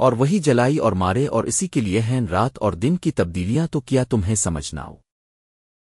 اور وہی جلائی اور مارے اور اسی کے لیے ہیں رات اور دن کی تبدیلیاں تو کیا تمہیں سمجھنا ہو؟